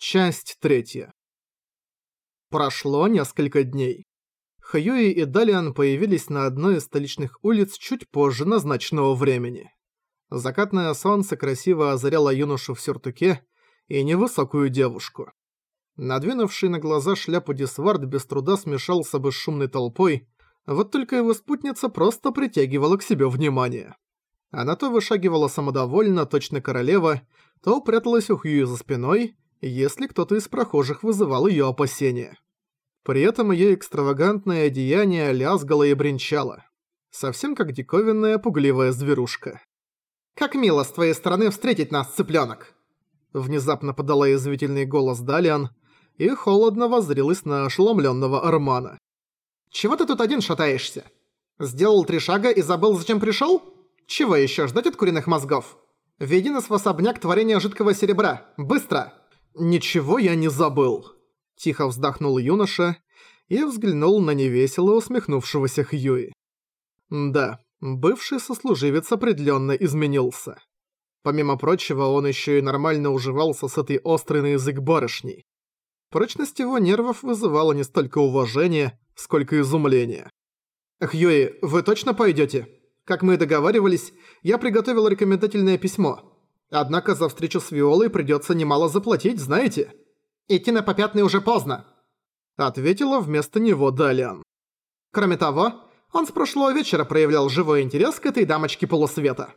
Часть третья. Прошло несколько дней. Хьюи и Далиан появились на одной из столичных улиц чуть позже назначенного времени. Закатное солнце красиво озаряло юношу в сюртуке и невысокую девушку. Надвинувший на глаза шляпу Дисвард без труда смешался бы с шумной толпой, вот только его спутница просто притягивала к себе внимание. Она то вышагивала самодовольно, точно королева, то пряталась у Хьюи за спиной если кто-то из прохожих вызывал её опасения. При этом её экстравагантное одеяние лязгало и бренчало. Совсем как диковинная пугливая зверушка. «Как мило с твоей стороны встретить нас, цыплёнок!» Внезапно подала язвительный голос Далиан и холодно воззрилась на ошеломлённого Армана. «Чего ты тут один шатаешься? Сделал три шага и забыл, зачем пришёл? Чего ещё ждать от куриных мозгов? Веди нас в особняк творения жидкого серебра. Быстро!» «Ничего я не забыл», – тихо вздохнул юноша и взглянул на невесело усмехнувшегося Хьюи. Да, бывший сослуживец определенно изменился. Помимо прочего, он еще и нормально уживался с этой острой на язык барышней. Прочность его нервов вызывала не столько уважение, сколько изумление. «Хьюи, вы точно пойдете? Как мы и договаривались, я приготовил рекомендательное письмо. Однако за встречу с Виолой придётся немало заплатить, знаете? Идти на попятный уже поздно. Ответила вместо него Далиан. Кроме того, он с прошлого вечера проявлял живой интерес к этой дамочке полусвета.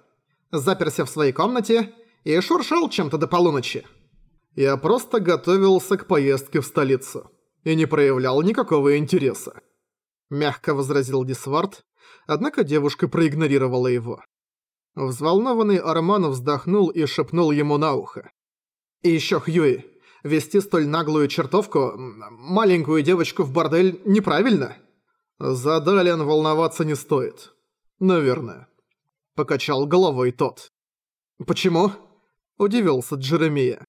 Заперся в своей комнате и шуршал чем-то до полуночи. Я просто готовился к поездке в столицу и не проявлял никакого интереса. Мягко возразил Дисвард, однако девушка проигнорировала его. Взволнованный Арман вздохнул и шепнул ему на ухо. «И ещё, Хьюи, вести столь наглую чертовку, маленькую девочку в бордель, неправильно?» «За Далиан волноваться не стоит. Наверное». Покачал головой тот. «Почему?» – удивился Джеремия.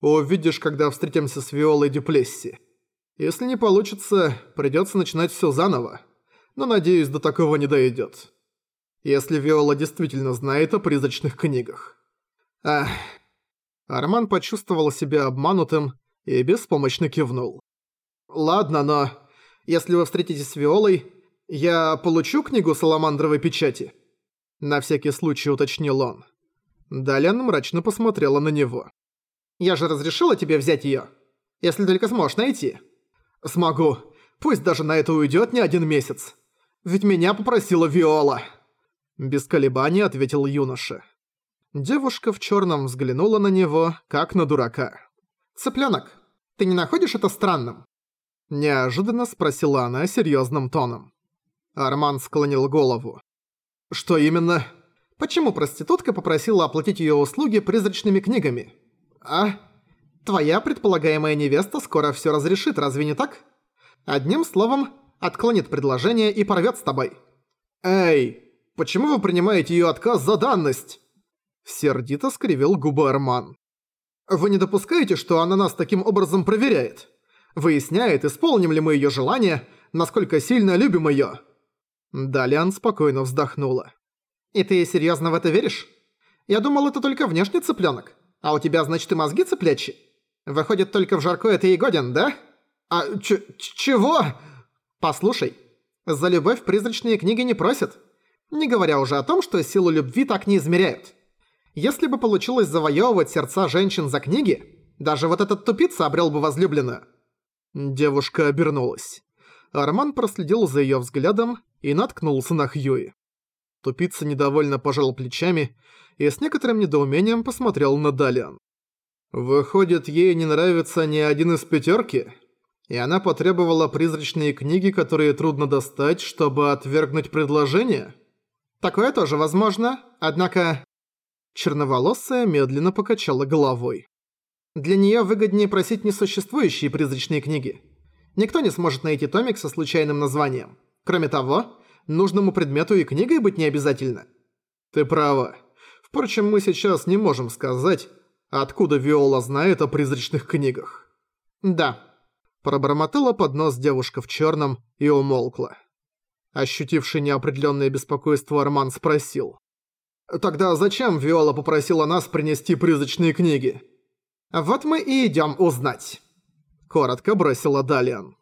«Увидишь, когда встретимся с Виолой Дюплесси. Если не получится, придётся начинать всё заново. Но, надеюсь, до такого не дойдёт» если Виола действительно знает о призрачных книгах. Ах. Арман почувствовал себя обманутым и беспомощно кивнул. «Ладно, но если вы встретитесь с Виолой, я получу книгу Саламандровой печати?» На всякий случай уточнил он. Далян мрачно посмотрела на него. «Я же разрешила тебе взять её, если только сможешь найти». «Смогу. Пусть даже на это уйдёт не один месяц. Ведь меня попросила Виола». Без колебаний ответил юноша. Девушка в черном взглянула на него, как на дурака. «Цыплёнок, ты не находишь это странным?» Неожиданно спросила она серьезным тоном. Арман склонил голову. «Что именно?» «Почему проститутка попросила оплатить ее услуги призрачными книгами?» «А? Твоя предполагаемая невеста скоро все разрешит, разве не так? Одним словом, отклонит предложение и порвет с тобой». «Эй!» Почему вы принимаете её отказ за данность?» Сердито скривил губы Арман. «Вы не допускаете, что она нас таким образом проверяет? Выясняет, исполним ли мы её желание, насколько сильно любим её?» Далиан спокойно вздохнула. «И ты серьёзно в это веришь? Я думал, это только внешний цыплёнок. А у тебя, значит, и мозги цыплячьи? Выходит, только в жаркое ты и годен, да? А ч чего? Послушай, за любовь призрачные книги не просят. Не говоря уже о том, что силу любви так не измеряют. Если бы получилось завоевывать сердца женщин за книги, даже вот этот тупица обрел бы возлюбленную. Девушка обернулась. Арман проследил за ее взглядом и наткнулся на Хьюи. Тупица недовольно пожал плечами и с некоторым недоумением посмотрел на Далиан. Выходит, ей не нравится ни один из пятерки, и она потребовала призрачные книги, которые трудно достать, чтобы отвергнуть предложение? Такое тоже возможно, однако...» Черноволосая медленно покачала головой. «Для неё выгоднее просить несуществующие призрачные книги. Никто не сможет найти томик со случайным названием. Кроме того, нужному предмету и книгой быть не обязательно». «Ты права. Впрочем, мы сейчас не можем сказать, откуда Виола знает о призрачных книгах». «Да». Пробормотала под нос девушка в чёрном и умолкла. Ощутивший неопределённое беспокойство Арман спросил. «Тогда зачем Виола попросила нас принести призрачные книги?» Вот мы и идём узнать. Коротко бросила Далиан.